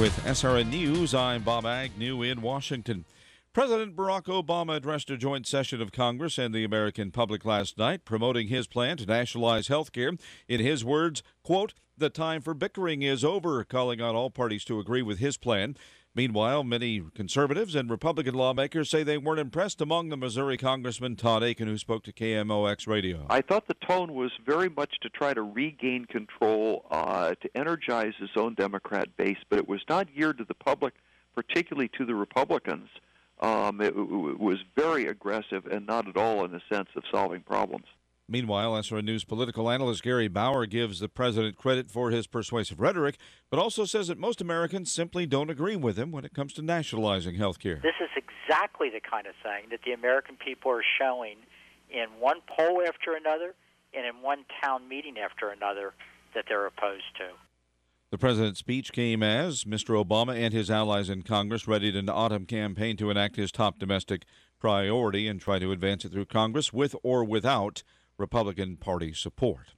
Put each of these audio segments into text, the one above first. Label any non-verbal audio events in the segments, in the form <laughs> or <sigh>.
With SRN News, I'm Bob Agnew in Washington. President Barack Obama addressed a joint session of Congress and the American public last night, promoting his plan to nationalize health care. In his words, quote, the time for bickering is over, calling on all parties to agree with his plan. Meanwhile, many conservatives and Republican lawmakers say they weren't impressed among the Missouri Congressman Todd Akin, who spoke to KMOX radio. I thought the tone was very much to try to regain control, uh, to energize his own Democrat base, but it was not geared to the public, particularly to the Republicans. Um, it, it was very aggressive and not at all in the sense of solving problems. Meanwhile, SRN News political analyst Gary Bauer gives the president credit for his persuasive rhetoric, but also says that most Americans simply don't agree with him when it comes to nationalizing health care. This is exactly the kind of thing that the American people are showing in one poll after another and in one town meeting after another that they're opposed to. The president's speech came as Mr. Obama and his allies in Congress readied an autumn campaign to enact his top domestic priority and try to advance it through Congress with or without Republican Party support.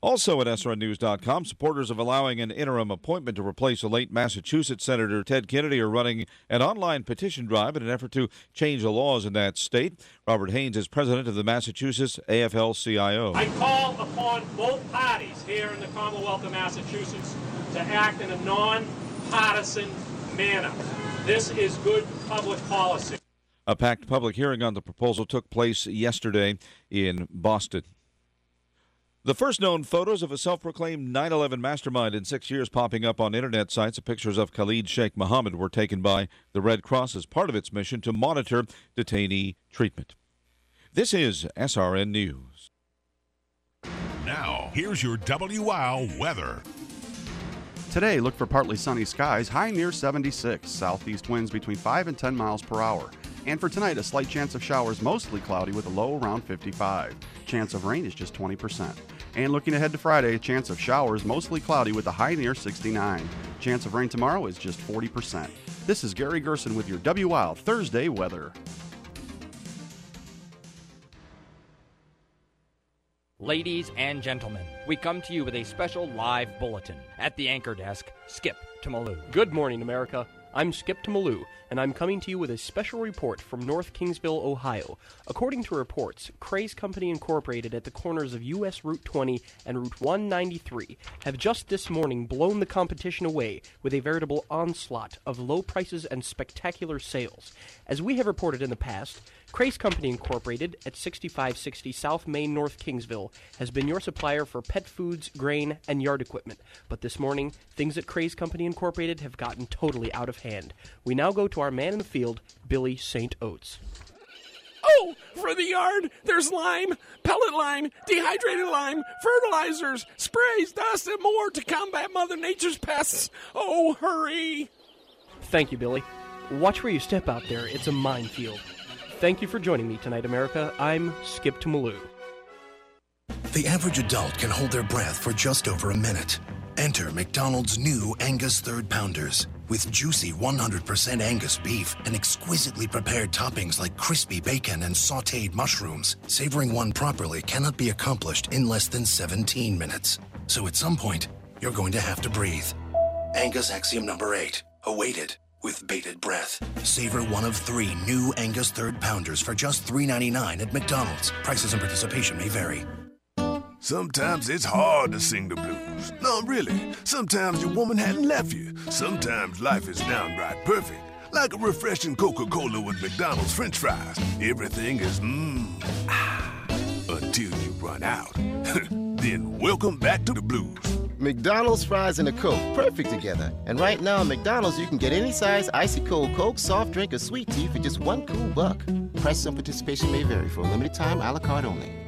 Also at SRNnews.com, supporters of allowing an interim appointment to replace a late Massachusetts Senator Ted Kennedy are running an online petition drive in an effort to change the laws in that state. Robert Haynes is president of the Massachusetts AFL CIO. I call upon both parties here in the Commonwealth of Massachusetts to act in a non-partisan manner. This is good public policy. A packed public hearing on the proposal took place yesterday in Boston. The first known photos of a self proclaimed 9 11 mastermind in six years popping up on internet sites of pictures of Khalid Sheikh Mohammed were taken by the Red Cross as part of its mission to monitor detainee treatment. This is SRN News. Now, here's your WOW weather. Today, look for partly sunny skies, high near 76, southeast winds between 5 and 10 miles per hour. And for tonight, a slight chance of showers, mostly cloudy with a low around 55. Chance of rain is just 20%. And looking ahead to Friday, a chance of showers, mostly cloudy with a high near 69. Chance of rain tomorrow is just 40%. This is Gary Gerson with your WOW Thursday weather. Ladies and gentlemen, we come to you with a special live bulletin. At the anchor desk, Skip to Malou. Good morning, America. I'm Skip Malou, and I'm coming to you with a special report from North Kingsville, Ohio. According to reports, Cray's Company Incorporated at the corners of US Route 20 and Route 193 have just this morning blown the competition away with a veritable onslaught of low prices and spectacular sales. As we have reported in the past, Cray's Company Incorporated at 6560 South Main North Kingsville has been your supplier for pet foods, grain, and yard equipment. But this morning, things at Cray's Company Incorporated have gotten totally out of hand. We now go to our man in the field, Billy St. Oates. Oh, for the yard, there's lime, pellet lime, dehydrated lime, fertilizers, sprays, dust, and more to combat Mother Nature's pests. Oh, hurry! Thank you, Billy. Watch where you step out there, it's a minefield. Thank you for joining me tonight, America. I'm Skip Malou. The average adult can hold their breath for just over a minute. Enter McDonald's new Angus Third Pounders. With juicy 100% Angus beef and exquisitely prepared toppings like crispy bacon and sauteed mushrooms, savoring one properly cannot be accomplished in less than 17 minutes. So at some point, you're going to have to breathe. Angus Axiom number 8, awaited with bated breath. Savor one of three new Angus Third Pounders for just $3.99 at McDonald's. Prices and participation may vary. Sometimes it's hard to sing the blues. No, really. Sometimes your woman hadn't left you. Sometimes life is downright perfect. Like a refreshing Coca Cola with McDonald's French fries. Everything is mmm. Ah, until you run out. <laughs> then welcome back to the blues. McDonald's fries and a Coke, perfect together. And right now at McDonald's, you can get any size icy cold Coke, soft drink, or sweet tea for just one cool buck. Price and participation may vary for a limited time, a la carte only.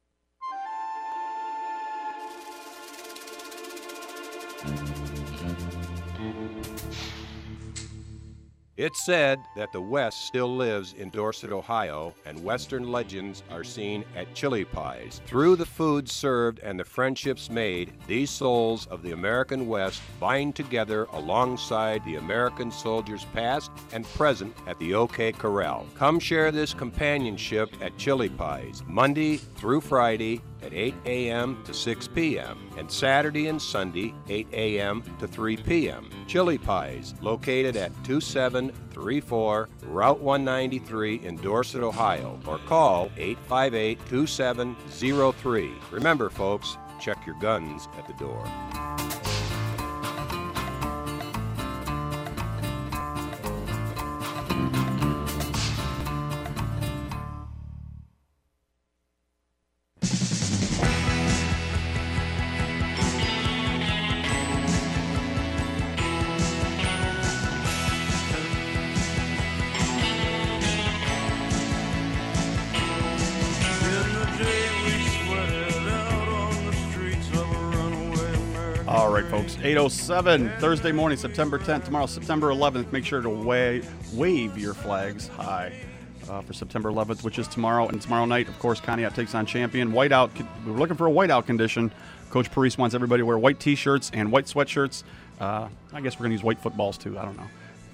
It's said that the West still lives in Dorset, Ohio, and Western legends are seen at Chili Pies. Through the food served and the friendships made, these souls of the American West bind together alongside the American soldiers past and present at the OK Corral. Come share this companionship at Chili Pies, Monday through Friday at 8 a.m. to 6 p.m. and Saturday and Sunday 8 a.m. to 3 p.m. Chili Pies, located at 2734 Route 193 in Dorset, Ohio, or call 858 2703. Remember, folks, check your guns at the door. 807 Thursday morning, September 10th. Tomorrow, September 11th. Make sure to wa- wave your flags high uh, for September 11th, which is tomorrow. And tomorrow night, of course, Conneaut takes on Champion. Whiteout. We're looking for a whiteout condition. Coach Paris wants everybody to wear white T-shirts and white sweatshirts. Uh, I guess we're going to use white footballs too. I don't know.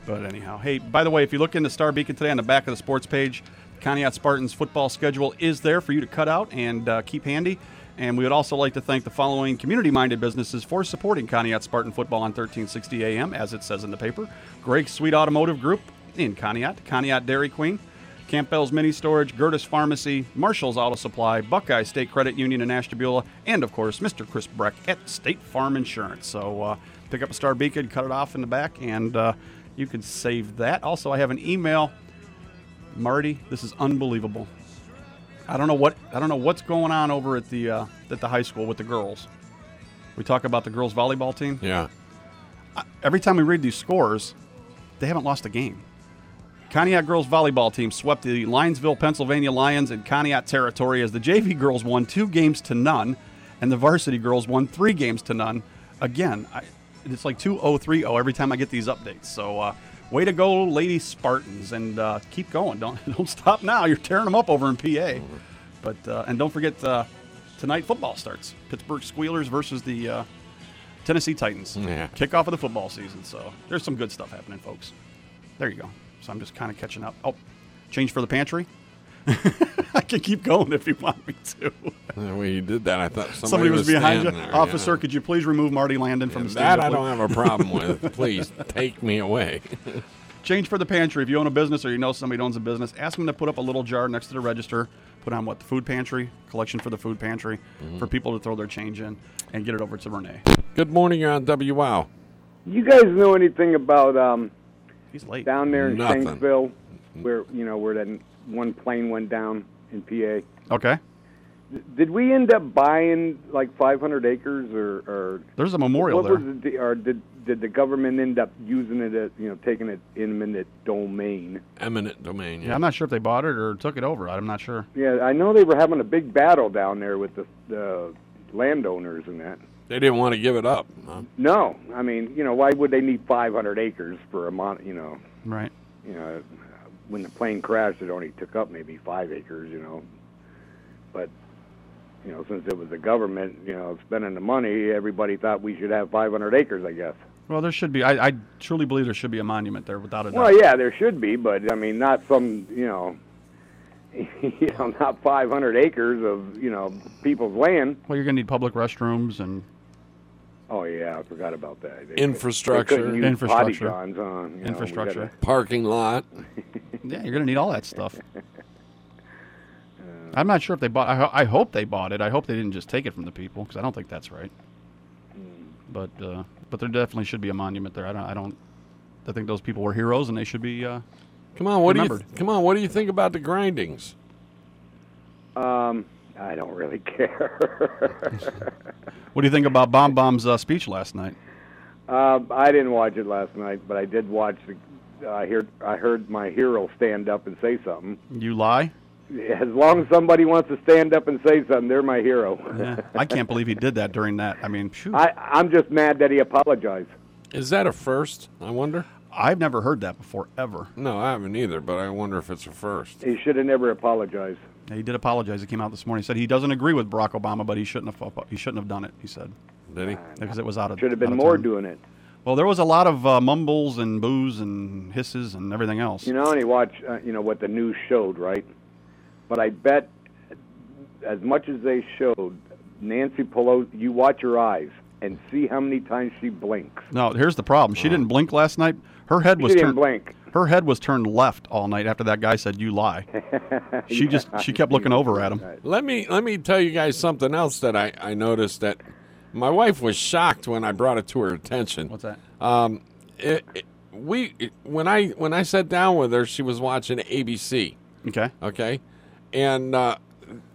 But anyhow, hey, by the way, if you look into Star Beacon today on the back of the sports page, Conneaut Spartans football schedule is there for you to cut out and uh, keep handy. And we would also like to thank the following community minded businesses for supporting Conneaut Spartan football on 1360 AM, as it says in the paper. Greg's Sweet Automotive Group in Conneaut, Conneaut Dairy Queen, Campbell's Mini Storage, Gertis Pharmacy, Marshall's Auto Supply, Buckeye State Credit Union in Ashtabula, and of course, Mr. Chris Breck at State Farm Insurance. So uh, pick up a Star Beacon, cut it off in the back, and uh, you can save that. Also, I have an email. Marty, this is unbelievable. I don't know what I don't know what's going on over at the uh, at the high school with the girls. We talk about the girls volleyball team. Yeah. I, every time we read these scores, they haven't lost a game. Conneaut girls volleyball team swept the Linesville, Pennsylvania Lions in Conneaut territory as the JV girls won two games to none, and the varsity girls won three games to none. Again, I, it's like 2-0-3-0 every time I get these updates. So, uh, way to go, Lady Spartans, and uh, keep going. Don't <laughs> don't stop now. You're tearing them up over in PA. But uh, and don't forget uh, tonight football starts. Pittsburgh Squealers versus the uh, Tennessee Titans. Yeah. Kickoff of the football season. So there's some good stuff happening, folks. There you go. So I'm just kind of catching up. Oh, change for the pantry. <laughs> I can keep going if you want me to. The way you did that, I thought somebody, Somebody was, behind you. there, Officer, yeah. could you please remove Marty Landon from the studio? That I don't have a problem with. <laughs> Please take me away. Change for the pantry. If you own a business or you know somebody who owns a business, ask them to put up a little jar next to the register. Put on what the food pantry collection for the food pantry Mm-hmm. for people to throw their change in and get it over to Renee. Good morning. You're on WOW. You guys know anything about um, He's late. down there in Nothing. Shanksville, where you know where that one plane went down in PA? Okay. Did we end up buying like 500 acres, or, or There's a memorial what there. Was the, or did did the government end up using it as you know taking it in eminent domain? Eminent domain. Yeah, I'm not sure if they bought it or took it over. I'm not sure. Yeah, I know they were having a big battle down there with the, the landowners and that. They didn't want to give it up. huh? No, I mean, you know, why would they need 500 acres for a mon? You know, Right. you know, when the plane crashed, it only took up maybe five acres. You know, but you know, since it was the government, you know, spending the money, everybody thought we should have 500 acres. I guess. Well, there should be. I, I truly believe there should be a monument there without a doubt. Well, yeah, there should be, but I mean, not some, you know, <laughs> you know, not 500 acres of you know people's land. Well, you're going to need public restrooms and Oh yeah, I forgot about that. They- Infrastructure. they couldn't Infrastructure. potty huh? You know, gotta- Parking lot. <laughs> yeah, you're going to need all that stuff. <laughs> I'm not sure if they bought. I, ho- I hope they bought it. I hope they didn't just take it from the people because I don't think that's right. But uh, but there definitely should be a monument there. I don't. I don't. I think those people were heroes and they should be. Uh, Come on, what do you remembered. come on? What do you think about the grindings? Um, I don't really <laughs> care. <laughs> What do you think about Bomb Bomb's uh, speech last night? uh, I didn't watch it last night, but I did watch. The, I heard I heard my hero stand up and say something. You lie. As long as somebody wants to stand up and say something, they're my hero. Yeah, I can't believe he did that during that. I mean, phew. I, I'm just mad that he apologized. Is that a first? I wonder. I've never heard that before ever. No, I haven't either, but I wonder if it's a first. He should have never apologized. He did apologize. He came out this morning. He said he doesn't agree with Barack Obama, but he shouldn't have. He shouldn't have done it. He said. Did he? Because it was out of. Should have been more turn. doing it. Well, there was a lot of uh, mumbles and boos and hisses and everything else. You know, and you watch, uh, you know, what the news showed, right? But I bet, as much as they showed, Nancy Pelosi, you watch her eyes and see how many times she blinks. No, here's the problem. She didn't blink last night. Her head She was didn't turned. blink. Her head was turned left all night after that guy said "you lie." <laughs> She just she kept looking over at him. Let me let me tell you guys something else that I, I noticed that my wife was shocked when I brought it to her attention. What's that? Um, it, it- we it- when I when I sat down with her, she was watching ABC. Okay. Okay, and uh,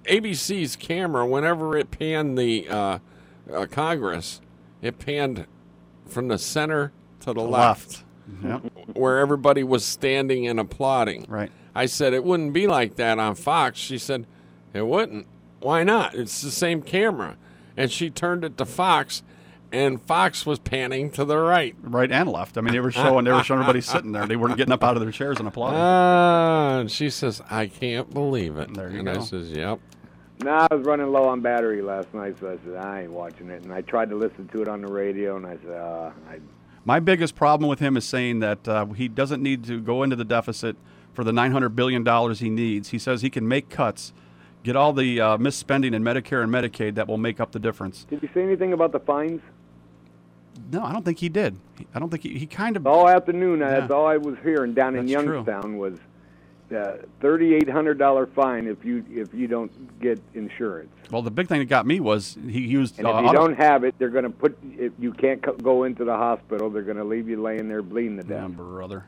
ABC's camera, whenever it panned the uh, uh, Congress, it panned from the center to the left, Yep. where everybody was standing and applauding. Right. I said it wouldn't be like that on Fox. She said it wouldn't. Why not? It's the same camera. And she turned it to Fox, and Fox was panning to the right. Right and left. I mean, they were showing they were showing everybody <laughs> sitting there. They weren't getting up out of their chairs and applauding. Ah, and she says, "I can't believe it." There you and I says, "Yep." No, I was running low on battery last night, so I said I ain't watching it. And I tried to listen to it on the radio, and I said, uh, I, My biggest problem with him is saying that uh, he doesn't need to go into the deficit for the $900 billion he needs. He says he can make cuts, get all the uh, misspending in Medicare and Medicaid that will make up the difference. did you say anything about the fines? No, I don't think he did. I don't think he, he kind of. All afternoon, Yeah. that's all I was hearing down in That's true. Youngstown was uh, thirty-eight hundred dollar fine if you if you don't get insurance. Well, the big thing that got me was he used. And uh, if you auto- don't have it, they're going to put. If you can't co- go into the hospital, they're going to leave you laying there bleeding to death. Yeah, brother.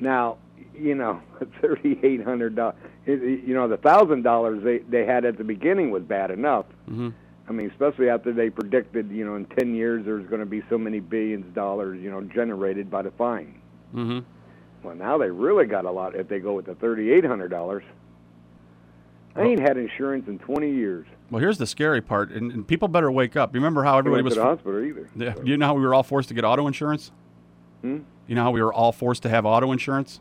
Now, you know, <laughs> thirty-eight hundred dollars. You know, the thousand dollars they they had at the beginning was bad enough. hmm I mean, especially after they predicted, you know, in ten years there's going to be so many billions of dollars, you know, generated by the fine. hmm Well, now they really got a lot if they go with the thirty-eight hundred dollars. I ain't had insurance in twenty years. Well, here's the scary part, and, and people better wake up. Remember how everybody was to the hospital either. Yeah, you know how we were all forced to get auto insurance? Hmm? You know how we were all forced to have auto insurance,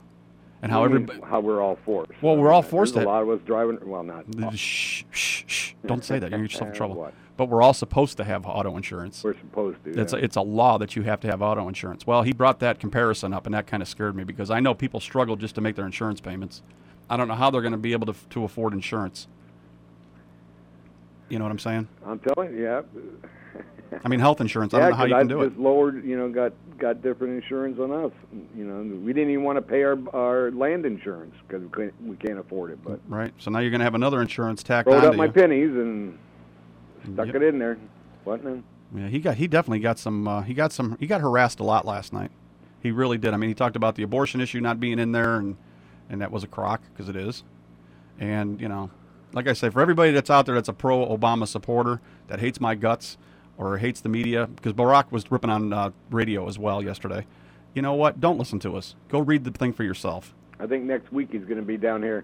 and how everybody. how we're all forced. Well, we're all forced There's to. a lot of us driving. Well, not. Shh, shh, shh! Don't say that. You're yourself in <laughs> trouble. What? But we're all supposed to have auto insurance. We're supposed to. It's yeah. a, it's a law that you have to have auto insurance. Well, he brought that comparison up, and that kind of scared me because I know people struggle just to make their insurance payments. I don't know how they're going to be able to to afford insurance. You know what I'm saying? I'm telling you, yeah. I mean, health insurance. I yeah, don't know how you I can do it. just lowered, you know, got got different insurance on us. You know, we didn't even want to pay our our land insurance because we can't, we can't afford it. But Right. So now you're going to have another insurance tacked rolled on up my pennies and stuck Yep. it in there. What now? Yeah, he got he definitely got some uh, he got some he got harassed a lot last night. He really did. I mean, he talked about the abortion issue not being in there, and and that was a crock because it is. And you know, like I say, for everybody that's out there that's a pro Obama supporter that hates my guts or hates the media, because Barack was ripping on uh, radio as well yesterday. You know what? Don't listen to us. Go read the thing for yourself. I think next week he's going to be down here,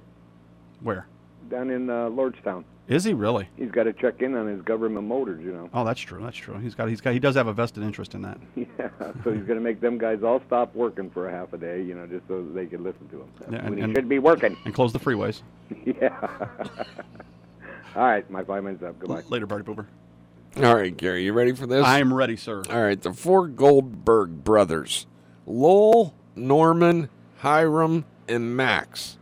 Where down in uh, Lordstown. is he really? He's got to check in on his government motors, you know. Oh, that's true. That's true. He's got he's got he does have a vested interest in that. <laughs> Yeah, so he's going to make them guys all stop working for a half a day, you know, just so they can listen to him. Yeah, when and- he and- should be working. And close the freeways. <laughs> yeah. <laughs> all right, my five minutes up. Goodbye. Later, party pooper. All right, Gary, you ready for this? I am ready, sir. All right, the four Goldberg brothers, Lowell, Norman, Hiram, and Max,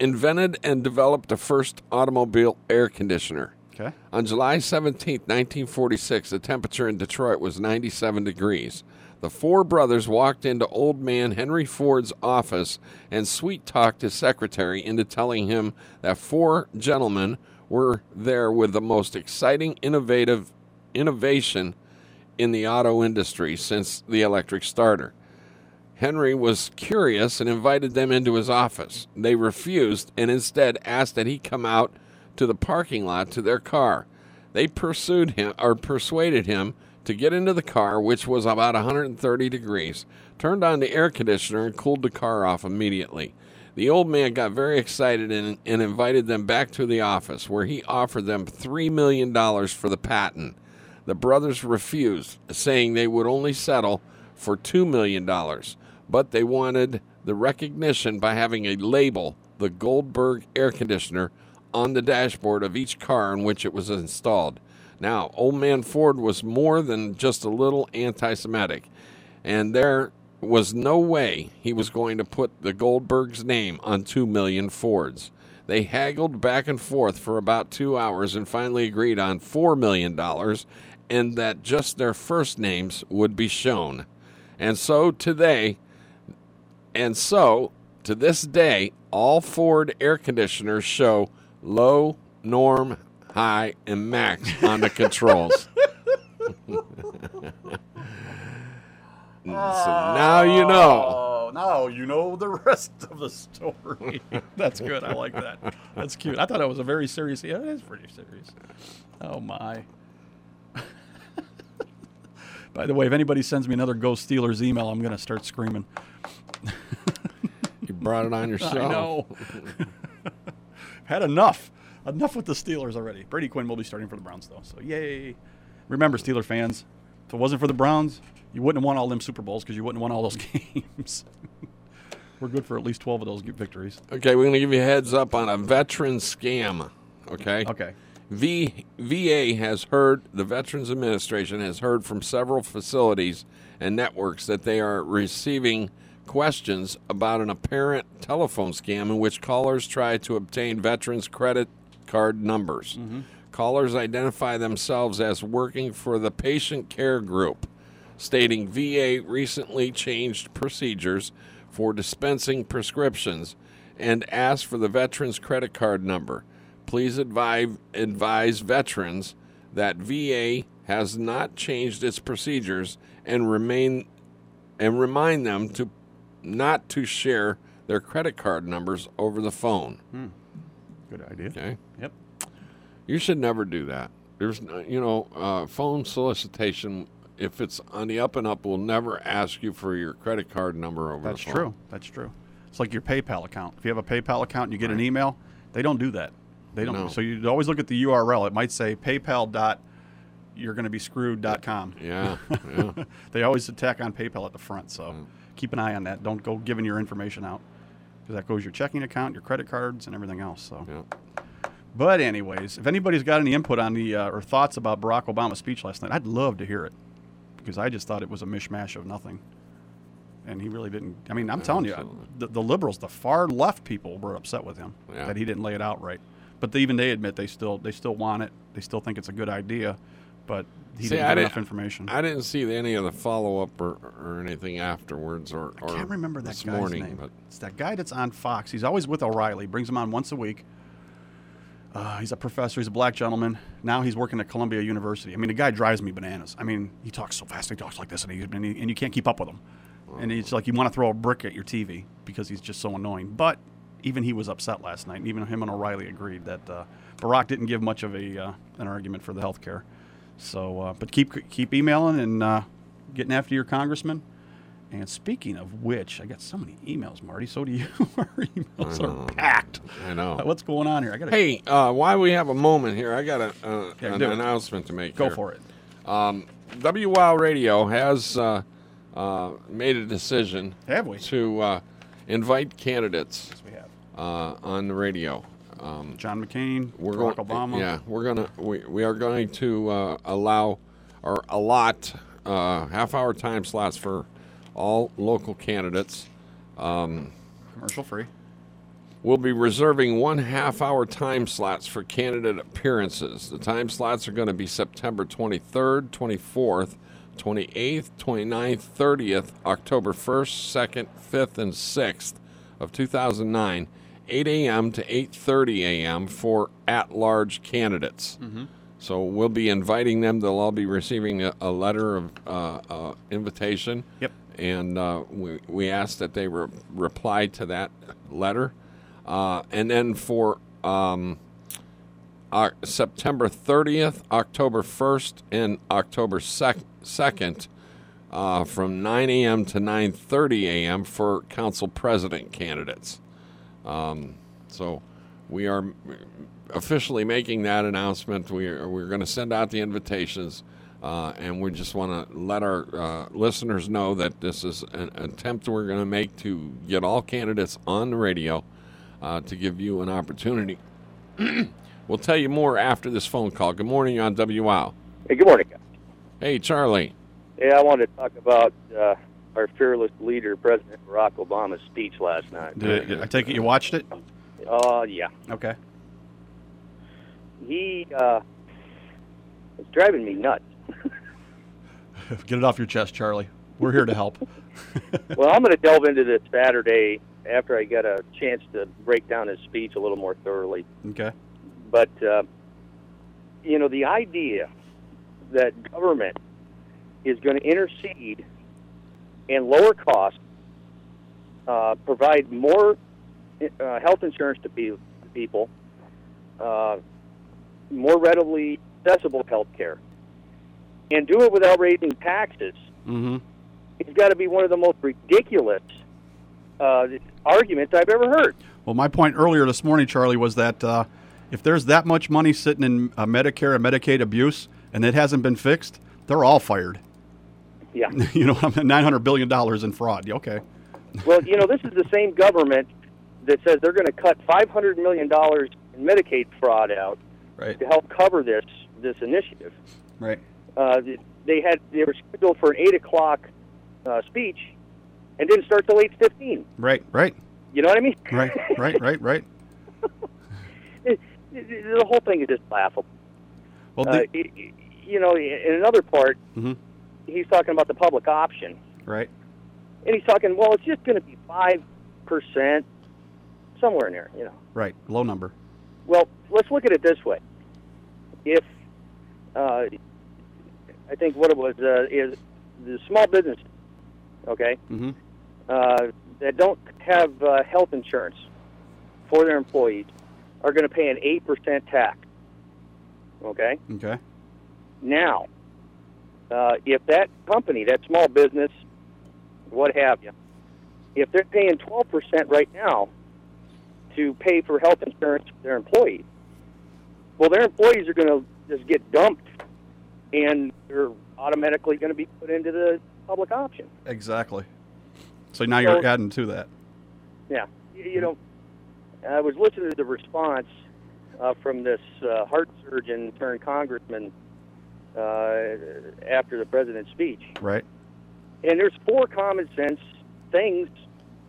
invented and developed the first automobile air conditioner. Okay. On July 17, 1946, the temperature in Detroit was 97 degrees. The four brothers walked into old man Henry Ford's office and sweet talked his secretary into telling him that four gentlemen were there with the most exciting innovative innovation in the auto industry since the electric starter. Henry was curious and invited them into his office. They refused and instead asked that he come out to the parking lot to their car. They pursued him or persuaded him to get into the car, which was about 130 degrees, turned on the air conditioner and cooled the car off immediately. The old man got very excited and, and invited them back to the office, where he offered them $3 million for the patent. The brothers refused, saying they would only settle for $2 million. but they wanted the recognition by having a label, the Goldberg air conditioner, on the dashboard of each car in which it was installed. Now, Old Man Ford was more than just a little anti Semitic, and there was no way he was going to put the Goldberg's name on 2 million Fords. They haggled back and forth for about two hours and finally agreed on $4 million and that just their first names would be shown. And so today, and so to this day, all Ford air conditioners show low, norm, high, and max on the controls. <laughs> so now you know. Oh, now you know the rest of the story. <laughs> That's good. I like that. That's cute. I thought it was a very serious. Yeah, it is pretty serious. Oh my. <laughs> By the way, if anybody sends me another Ghost Steelers email, I'm going to start screaming. you brought it on <laughs> yourself. I know. Had enough. Enough with the Steelers already. Brady Quinn will be starting for the Browns, though. So, yay. Remember, Steeler fans, if it wasn't for the Browns, you wouldn't have won all them Super Bowls because you wouldn't have won all those <laughs> games. We're good for at least 12 of those victories. Okay, we're going to give you a heads up on a veteran scam. Okay? Okay. V, VA has heard, the Veterans Administration has heard from several facilities and networks that they are receiving questions about an apparent telephone scam in which callers try to obtain veterans' credit card numbers. Mm-hmm. Callers identify themselves as working for the patient care group, stating VA recently changed procedures for dispensing prescriptions and asked for the veteran's credit card number. Please advise, advise veterans that VA has not changed its procedures and remain and remind them to not to share their credit card numbers over the phone. Hmm. Good idea. Okay. Yep. You should never do that. There's, you know, uh, phone solicitation. If it's on the up and up, we'll never ask you for your credit card number over That's the phone. That's true. That's true. It's like your PayPal account. If you have a PayPal account and you get an email, they don't do that. They don't. No. So you always look at the URL. It might say PayPal dot you're going to be screwed dot com. Yeah, yeah. <laughs> they always attack on PayPal at the front. So keep an eye on that. Don't go giving your information out because that goes your checking account, your credit cards, and everything else. So. Yeah. But anyways, if anybody's got any input on the uh, or thoughts about Barack Obama's speech last night, I'd love to hear it because I just thought it was a mishmash of nothing. And he really didn't. I mean, I'm telling you, the, the liberals, the far left people, were upset with him Yeah. that he didn't lay it out right. But they, even they admit they still they still want it. They still think it's a good idea, but he See, didn't I give didn't- enough information. I didn't see any of the follow up or, or anything afterwards or, or I can't remember that guy's morning. name. But It's that guy that's on Fox. He's always with O'Reilly. Brings him on once a week. Uh, he's a professor. He's a black gentleman. Now he's working at Columbia University. I mean, the guy drives me bananas. I mean, he talks so fast. He talks like this, and, he, and, he, and you can't keep up with him. And it's like you want to throw a brick at your TV because he's just so annoying. But even he was upset last night. And even him and O'Reilly agreed that uh, Barack didn't give much of a uh, an argument for the health care. So, uh, but keep keep emailing and uh, getting after your congressman. And speaking of which, I got so many emails, Marty. So do you. <laughs> Our emails are packed. I know. Uh, What's going on here? I got. Hey, uh, while we have a moment here, I got a, uh, Yeah, an announcement to make. Go here. for it. Um, WOW Radio has uh, uh, made a decision. Have we? To uh, invite candidates. Yes, we have. Uh, on the radio. Um, John McCain, we're Barack going, Obama. Yeah, we're gonna we, we are going to uh, allow or allot uh, half hour time slots for all local candidates. Um, Commercial free. We'll be reserving one half hour time slots for candidate appearances. The time slots are going to be September 23rd, 24th, 28th, 29th, 30th, October 1st, 2nd, 5th, and 6th of 2009, 8 a.m. to 8:30 a.m. for at-large candidates. Mhm. So we'll be inviting them. They'll all be receiving a, a letter of uh, uh, invitation. Yep. And uh, we, we ask that they re- reply to that letter. Uh, and then for um, Oc- September 30th, October 1st, and October sec- 2nd, uh, from 9 a.m. to 9:30 a.m. for council president candidates. Um, so we are officially making that announcement. We are, we're going to send out the invitations Uh, and we just want to let our uh, listeners know that this is an attempt we're going to make to get all candidates on the radio uh, to give you an opportunity. <clears throat> we'll tell you more after this phone call. Good morning on WOW. Hey, good morning, guys. Hey, Charlie. Yeah, I wanted to talk about uh, our fearless leader, President Barack Obama's speech last night. Did, I take it you watched it? Oh, yeah. Okay. He uh, it's driving me nuts. <laughs> Get it off your chest, Charlie. We're here to help. <laughs> well, I'm going to delve into this Saturday after I get a chance to break down his speech a little more thoroughly. Okay. But, uh, you know, the idea that government is going to intercede and lower costs, uh, provide more uh, health insurance to pe- people, uh, more readily accessible health care, and do it without raising taxes, Mm-hmm. it's got to be one of the most ridiculous uh, arguments I've ever heard. Well, my point earlier this morning, Charlie, was that uh, if there's that much money sitting in uh, Medicare and Medicaid abuse and it hasn't been fixed, they're all fired. Yeah. <laughs> you know, nine hundred billion dollars in fraud. Okay. well, you know, this is the same government that says they're going to cut five hundred million dollars in Medicaid fraud out Right. to help cover this this initiative. Right. Uh, they had they were scheduled for an eight o'clock uh, speech, and didn't start till eight fifteen. Right. Right. You know what I mean? Right. Right. Right. Right. It- <laughs> it- <laughs> the whole thing is just laughable. Well, uh, the- y- y- you know, in another part, hmm he's talking about the public option, Right. and he's talking, well, it's just going to be five percent, somewhere in there, you know. Right. Low number. Well, let's look at it this way. If uh, I think what it was uh, is the small business, okay, Mm-hmm. uh, that don't have uh, health insurance for their employees are going to pay an eight percent tax. Okay. Okay. Now, uh, if that company, that small business, what have you, if they're paying 12% right now to pay for health insurance for their employees, well, their employees are going to just get dumped and they're automatically going to be put into the public option. Exactly. So now you're So- adding to that. Yeah. You, know, I was listening to the response uh, from this uh, heart surgeon turned congressman uh, after the president's speech. Right. And there's four common sense things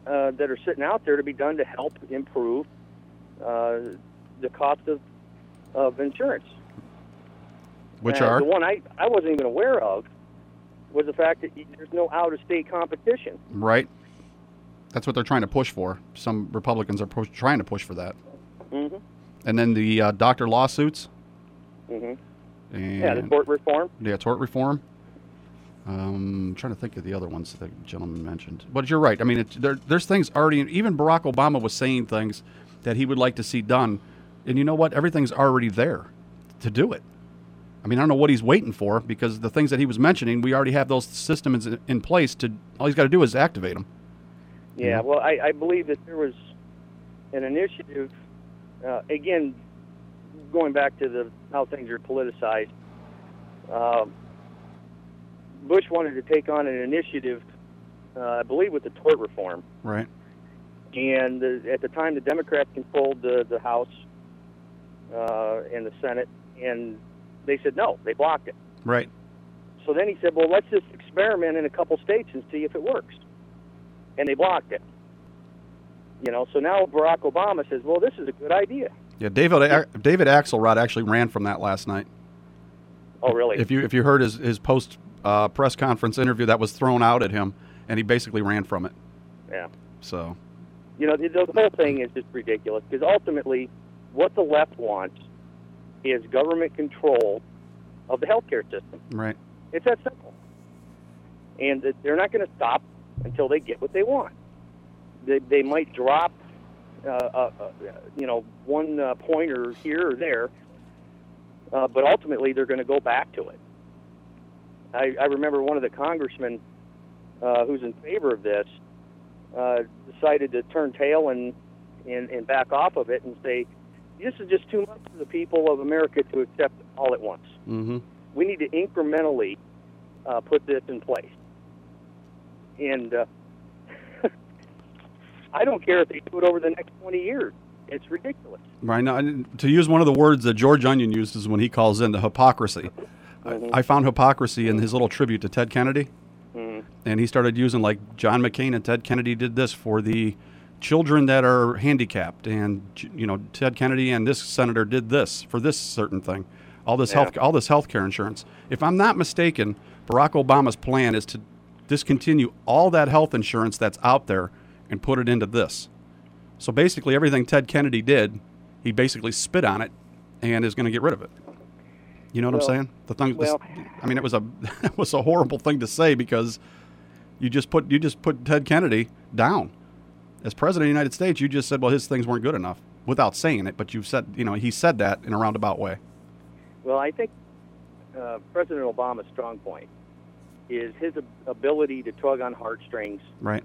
uh, that are sitting out there to be done to help improve uh, the cost of, of insurance. Which Uh, are the one I, I wasn't even aware of was the fact that there's no out of state competition. right. That's what they're trying to push for. Some Republicans are push, trying to push for that. Mm-hmm. And then the uh, doctor lawsuits. Mm-hmm. And Yeah, the tort reform. Yeah, tort reform. Um, I'm trying to think of the other ones that the gentleman mentioned. But you're right. I mean, there, there's things already. Even Barack Obama was saying things that he would like to see done, and you know what? Everything's already there to do it. I mean, I don't know what he's waiting for because the things that he was mentioning, we already have those systems in, in place. To all he's got to do is activate them. Yeah, well, I, I believe that there was an initiative. Uh, again, going back to the how things are politicized, um, Bush wanted to take on an initiative, uh, I believe, with the tort reform. Right. And the, at the time, the Democrats controlled the, the House uh, and the Senate, and they said no, they blocked it. Right. So then he said, well, let's just experiment in a couple states and see if it works. And they blocked it. You know, so now Barack Obama says, well, this is a good idea. Yeah, David A- David Axelrod actually ran from that last night. Oh, really? If you if you heard his his post uh, press conference interview, that was thrown out at him, and he basically ran from it. Yeah. So You know, the, the whole thing is just ridiculous because ultimately, what the left wants is government control of the healthcare system. right. It's that simple. And they're not going to stop until they get what they want. They, they might drop, uh, uh, uh, you know, one uh, pointer here or there, uh, but ultimately they're going to go back to it. I, I remember one of the congressmen uh, who's in favor of this uh, decided to turn tail and, and, and back off of it and say, this is just too much for the people of America to accept all at once. Mm-hmm. We need to incrementally uh, put this in place. And uh, <laughs> I don't care if they do it over the next 20 years. It's ridiculous. Right now, to use one of the words that George Onion uses when he calls in the hypocrisy. Mhm. I, I found hypocrisy in his little tribute to Ted Kennedy, Mhm. and he started using like John McCain and Ted Kennedy did this for the children that are handicapped, and you know Ted Kennedy and this senator did this for this certain thing. All this Yeah. health, all this health care insurance. If I'm not mistaken, Barack Obama's plan is to discontinue all that health insurance that's out there and put it into this. So basically, everything Ted Kennedy did, he basically spit on it and is going to get rid of it. You know what Well- I'm saying? The thing, this- I mean, it was a <laughs> it was a horrible thing to say because you just put you just put Ted Kennedy down as president of the United States. You just said, well, his things weren't good enough without saying it, but you've said, you know, he said that in a roundabout way. Well, I think uh, President Obama's strong point is his ability to tug on heartstrings Right.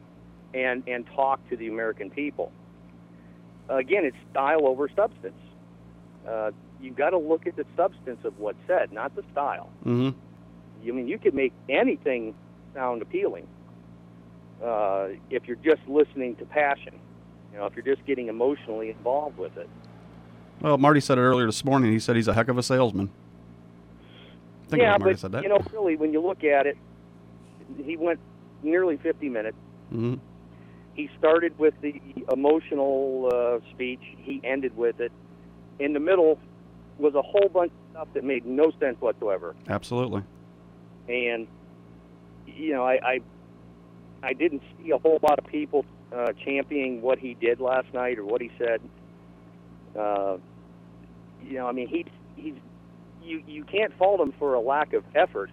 and and talk to the American people. Again, it's style over substance. Uh, you've got to look at the substance of what's said, not the style. Mm-hmm. I mean, you can make anything sound appealing uh, if you're just listening to passion. You know, if you're just getting emotionally involved with it. Well, Marty said it earlier this morning. He said he's a heck of a salesman. I think yeah, Marty but said that. you know, really, when you look at it, he went nearly 50 minutes. hmm He started with the emotional uh, speech. He ended with it. In the middle was a whole bunch of stuff that made no sense whatsoever. Absolutely. And you know, I I, I didn't see a whole lot of people uh, championing what he did last night or what he said. Uh, you know, I mean, he he's you you can't fault him for a lack of effort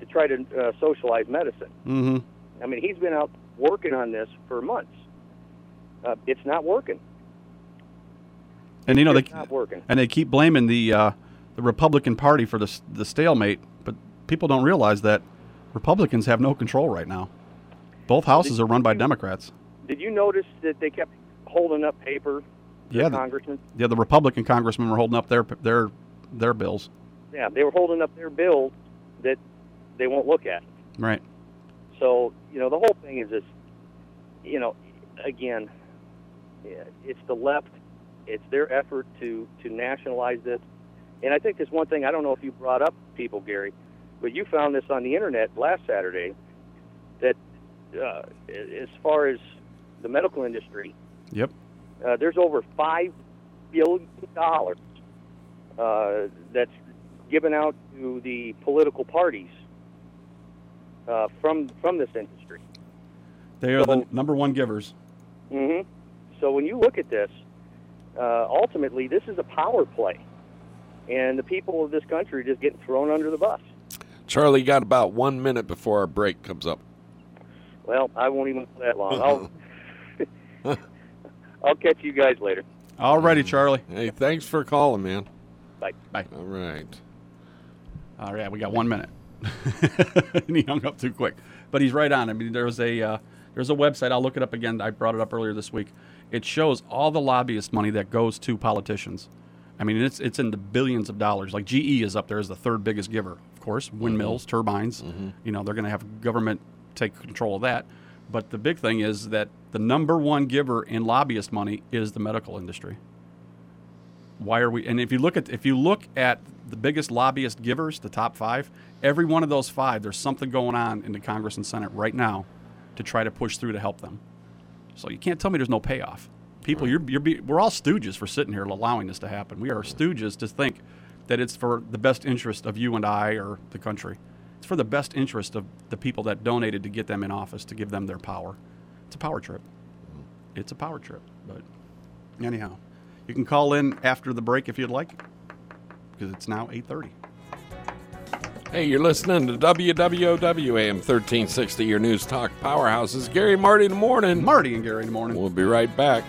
to try to uh, socialize medicine. Mm-hmm. I mean, he's been out working on this for months. Uh, it's not working. And you know they It's not working. and they keep blaming the uh, the Republican Party for the the stalemate, but people don't realize that Republicans have no control right now. Both houses are run by Democrats. Did you notice that they kept holding up paper? Yeah, the, congressmen. yeah, the Republican congressmen were holding up their their their bills. Yeah, they were holding up their bills that they won't look at. Right. So you know, the whole thing is this. You know, again, eh, it's the left. It's their effort to to nationalize this. And I think there's one thing I don't know if you brought up, people, Gary, but you found this on the internet last Saturday. That uh, as far as the medical industry, Yep. uh, there's over five billion dollars uh, that's given out to the political parties uh, from from this industry. They are the number one givers. hmm So when you look at this, uh, ultimately this is a power play, and the people of this country are just getting thrown under the bus. Charlie, you got about one minute before our break comes up. Well, I won't even go that long. I'll <laughs> I'll catch you guys later. Alrighty, Charlie. Hey, thanks for calling, man. Bye. Bye. All right. All right, we got one minute. <laughs> and he hung up too quick. But he's right on. I mean, there's a uh, there's a website. I'll look it up again. I brought it up earlier this week. It shows all the lobbyist money that goes to politicians. I mean, it's it's in the billions of dollars. Like GE is up there as the third biggest giver. Of course, windmills, turbines. You know, they're going to have government take control of that. But the big thing is that the number one giver in lobbyist money is the medical industry. Why are we and if you look at if you look at the biggest lobbyist givers the top five every one of those five there's something going on in the congress and senate right now to try to push through to help them. So you can't tell me there's no payoff. People you're, you're be, we're all stooges for sitting here allowing this to happen. We are stooges to think that it's for the best interest of you and i or the country it's for the best interest of the people that donated to get them in office to give them their power it's a power trip it's a power trip but anyhow you can call in after the break if you'd like, because it's now 8:30. Hey, you're listening to WWOW AM 1360, your news talk powerhouses. Gary Marty in the morning. Marty and Gary in the morning. We'll be right back.